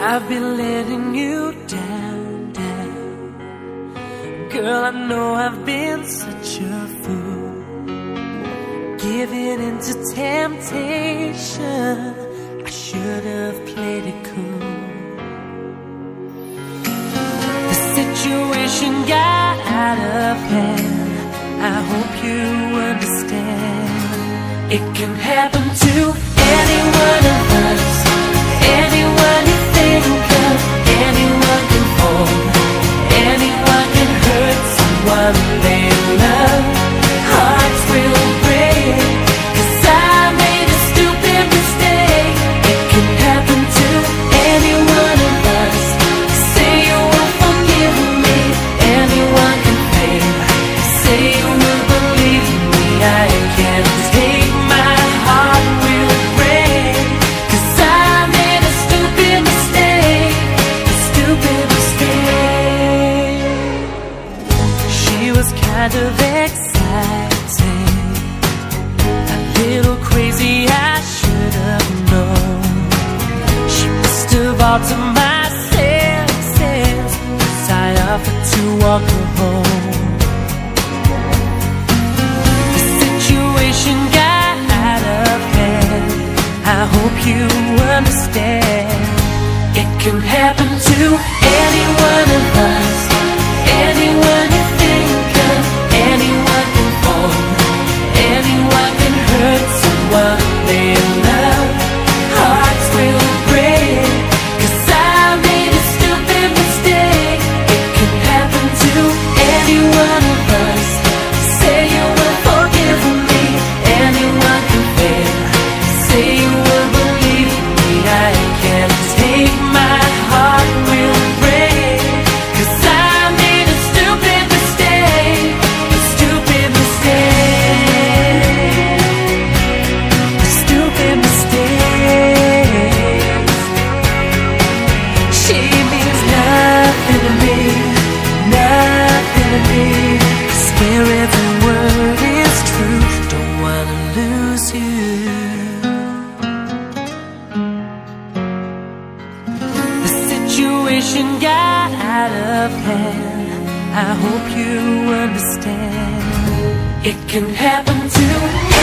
I've been letting you down, down. Girl, I know I've been such a fool. Giving into temptation, I should have played it cool. The situation got out of hand. I hope you understand. It can happen to any one of us, anyone think of, kind of exciting, a little crazy, I should have known. She must have altered my senses as I offered to walk her home. The situation got out of hand. I hope you understand. It can happen to any situation got out of hand. I hope you understand. It can happen to